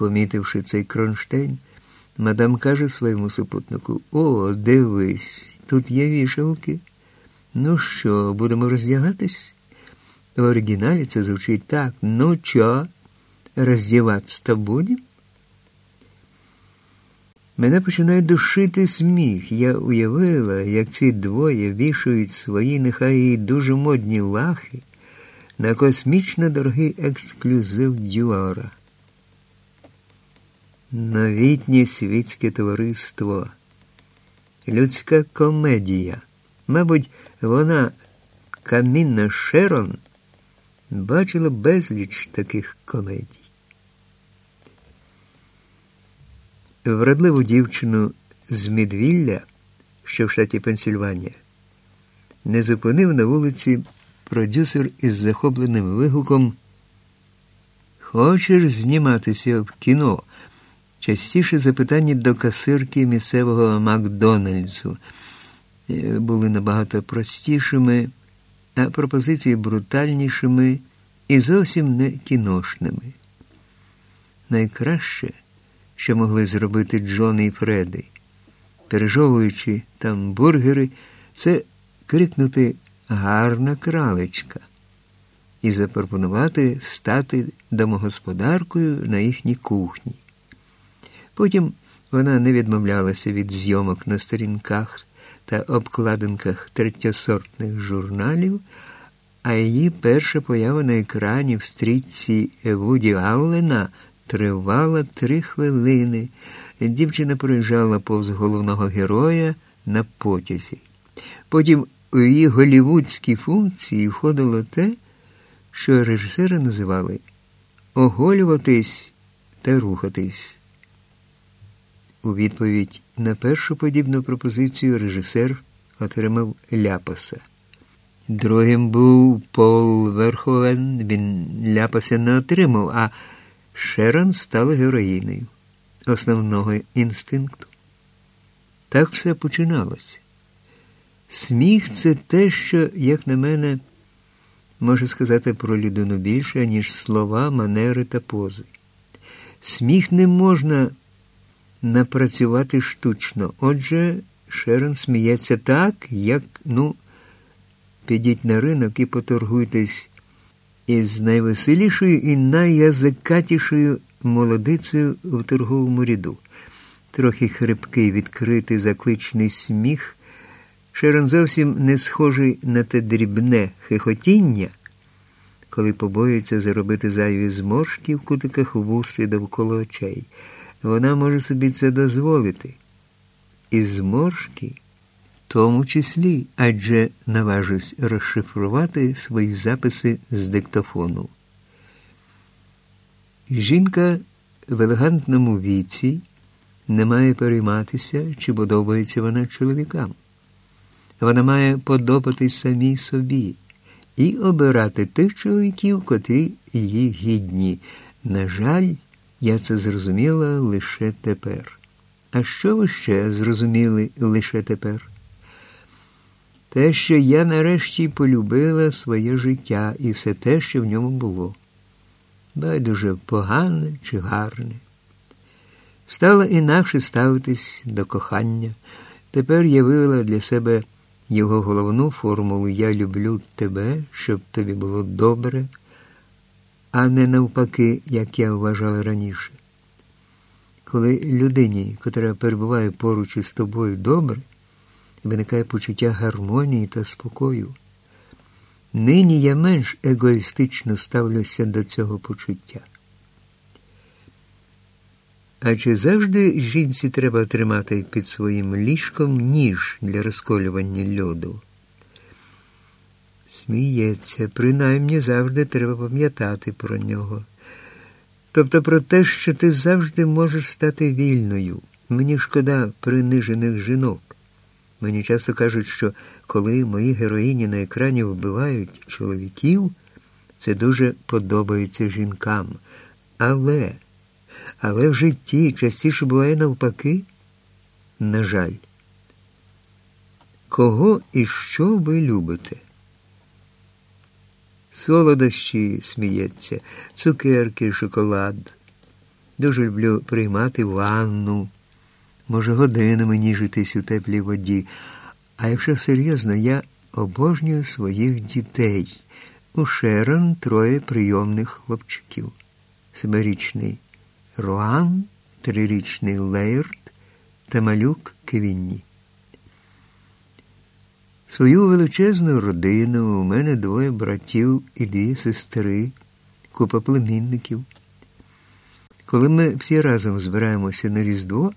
Помітивши цей кронштейн, мадам каже своєму супутнику: О, дивись, тут є вішалки. Ну що, будемо роздягатись? В оригіналі це звучить так. Ну чо, роздіватися будемо? Мене починає душити сміх. Я уявила, як ці двоє вішають свої, нехай і дуже модні лахи на космічно дорогий ексклюзив Дюара. Новітнє світське товариство, людська комедія. Мабуть, вона, камінна Шерон, бачила безліч таких комедій. Вродливу дівчину з Мідвілля, що в штаті Пенсільванія, не зупинив на вулиці продюсер із захопленим вигуком Хочеш зніматися в кіно? Частіше запитання до касирки місцевого Макдональдсу е, були набагато простішими, а пропозиції брутальнішими і зовсім не кіношними. Найкраще, що могли зробити Джон і Фреди, пережовуючи там бургери, це крикнути гарна кралечка і запропонувати стати домогосподаркою на їхній кухні. Потім вона не відмовлялася від зйомок на сторінках та обкладинках третьосортних журналів, а її перша поява на екрані в стрічці Вуді Аллена тривала три хвилини. Дівчина проїжджала повз головного героя на потязі. Потім у її голівудські функції входило те, що режисери називали оголюватись та рухатись. У відповідь на першу подібну пропозицію режисер отримав ляпаса. Другим був Пол Верховен, він ляпаса не отримав, а Шерон стала героїною основного інстинкту. Так все починалося. Сміх це те, що, як на мене, може сказати про людину більше, ніж слова, манери та пози. Сміх не можна напрацювати штучно. Отже, Шерон сміється так, як, ну, підіть на ринок і поторгуйтесь із найвеселішою і найязикатішою молодицею в торговому ряду. Трохи хрипкий, відкритий закличний сміх. Шерон зовсім не схожий на те дрібне хихотіння, коли побоюється заробити зайві зморшки в кутиках вуст і довкола очей. Вона може собі це дозволити. І зморшки, в тому числі, адже наважусь розшифрувати свої записи з диктофону. Жінка в елегантному віці не має перейматися, чи подобається вона чоловікам. Вона має подобатись самій собі і обирати тих чоловіків, котрі її гідні. На жаль, я це зрозуміла лише тепер. А що ви ще зрозуміли лише тепер? Те, що я нарешті полюбила своє життя і все те, що в ньому було. Байдуже погане чи гарне. Стала інакше ставитись до кохання. Тепер я вивела для себе його головну формулу Я люблю тебе, щоб тобі було добре а не навпаки, як я вважала раніше. Коли людині, котра перебуває поруч із тобою добре, виникає почуття гармонії та спокою. Нині я менш егоїстично ставлюся до цього почуття. А чи завжди жінці треба тримати під своїм ліжком ніж для розколювання льоду? Сміється, принаймні завжди треба пам'ятати про нього. Тобто про те, що ти завжди можеш стати вільною. Мені шкода принижених жінок. Мені часто кажуть, що коли мої героїні на екрані вбивають чоловіків, це дуже подобається жінкам. Але, але в житті частіше буває навпаки, на жаль. Кого і що ви любите? Солодощі сміється, цукерки, шоколад. Дуже люблю приймати ванну, може годинами ніжитись у теплій воді. А якщо серйозно, я обожнюю своїх дітей. У Шерон троє прийомних хлопчиків. Семирічний Руан, трирічний Лейрд та малюк Квінні. Свою величезну родину у мене двоє братів і дві сестри, купа племінників. Коли ми всі разом збираємося на Різдво,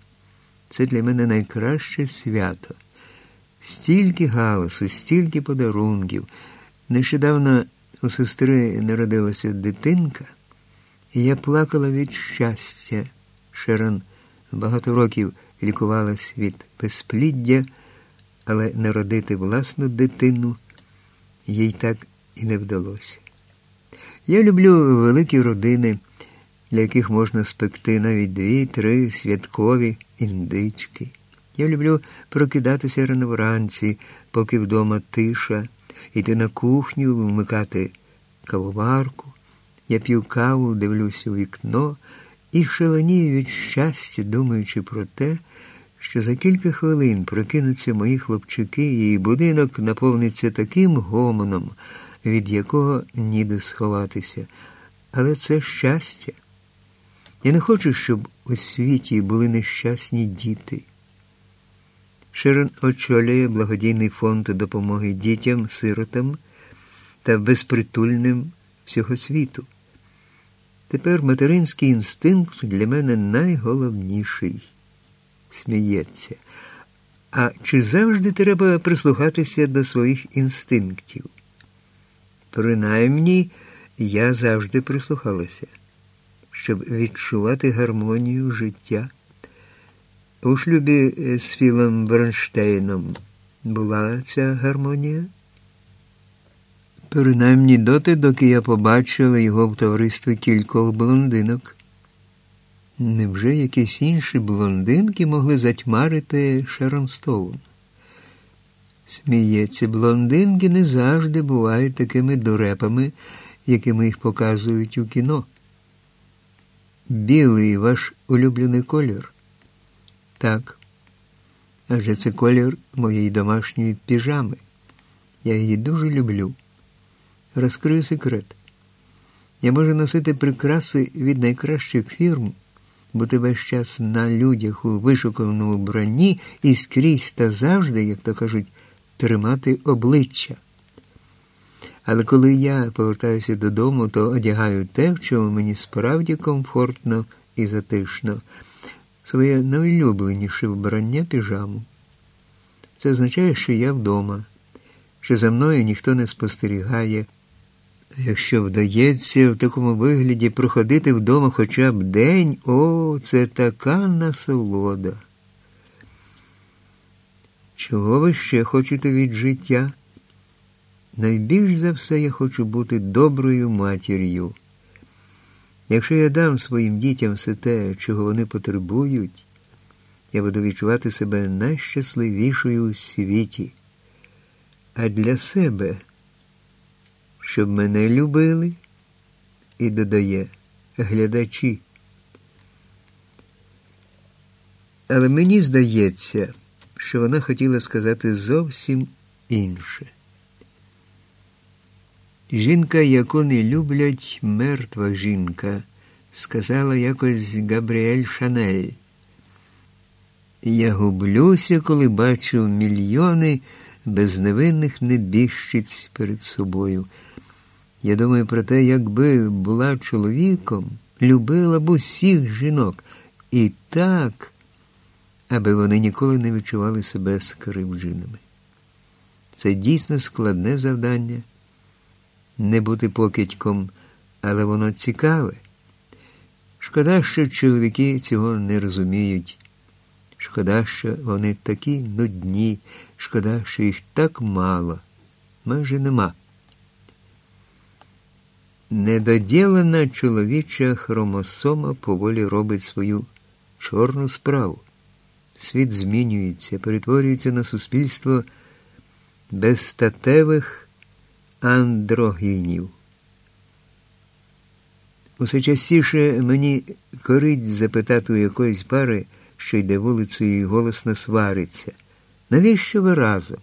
це для мене найкраще свято. Стільки галасу, стільки подарунків. Нещодавно у сестри народилася дитинка, і я плакала від щастя. Шерон багато років лікувалась від безпліддя, але народити власну дитину їй так і не вдалося. Я люблю великі родини, для яких можна спекти навіть дві-три святкові індички. Я люблю прокидатися рано вранці, поки вдома тиша, йти на кухню, вмикати кавоварку. Я п'ю каву, дивлюся у вікно і шаленію від щастя, думаючи про те, що за кілька хвилин прокинуться мої хлопчики, і будинок наповниться таким гомоном, від якого ніде сховатися. Але це щастя. Я не хочу, щоб у світі були нещасні діти. Шерон очолює благодійний фонд допомоги дітям, сиротам та безпритульним всього світу. Тепер материнський інстинкт для мене найголовніший. Сміється. А чи завжди треба прислухатися до своїх інстинктів? Принаймні, я завжди прислухалася, щоб відчувати гармонію життя. У шлюбі з Філом Бронштейном була ця гармонія? Принаймні доти, доки я побачила його в товаристві кількох блондинок. Невже якісь інші блондинки могли затьмарити Шерон Стоун? Сміється, блондинки не завжди бувають такими дурепами, якими їх показують у кіно. Білий ваш улюблений колір. Так. Адже це колір моєї домашньої піжами. Я її дуже люблю. Розкрию секрет. Я можу носити прикраси від найкращих фірм, бути весь час на людях у вишуканому броні і скрізь та завжди, як то кажуть, тримати обличчя. Але коли я повертаюся додому, то одягаю те, в чому мені справді комфортно і затишно своє найулюбленіше вбрання піжаму. Це означає, що я вдома, що за мною ніхто не спостерігає. Якщо вдається в такому вигляді проходити вдома хоча б день, о, це така насолода. Чого ви ще хочете від життя? Найбільш за все я хочу бути доброю матір'ю. Якщо я дам своїм дітям все те, чого вони потребують, я буду відчувати себе найщасливішою у світі. А для себе, щоб мене любили, і додає глядачі. Але мені здається, що вона хотіла сказати зовсім інше. Жінка, яку не люблять, мертва жінка, сказала якось Габріель Шанель. Я гублюся, коли бачу мільйони безневинних небіжчиць перед собою. Я думаю про те, якби була чоловіком, любила б усіх жінок і так, аби вони ніколи не відчували себе скривдженими. Це дійсно складне завдання не бути покидьком, але воно цікаве. Шкода, що чоловіки цього не розуміють. Шкода, що вони такі нудні, шкода, що їх так мало, майже нема. Недоділена чоловіча хромосома поволі робить свою чорну справу. Світ змінюється, перетворюється на суспільство безстатевих андрогінів. Усе частіше мені корить запитати у якоїсь пари, що йде вулицею і голосно свариться. Навіщо ви разом?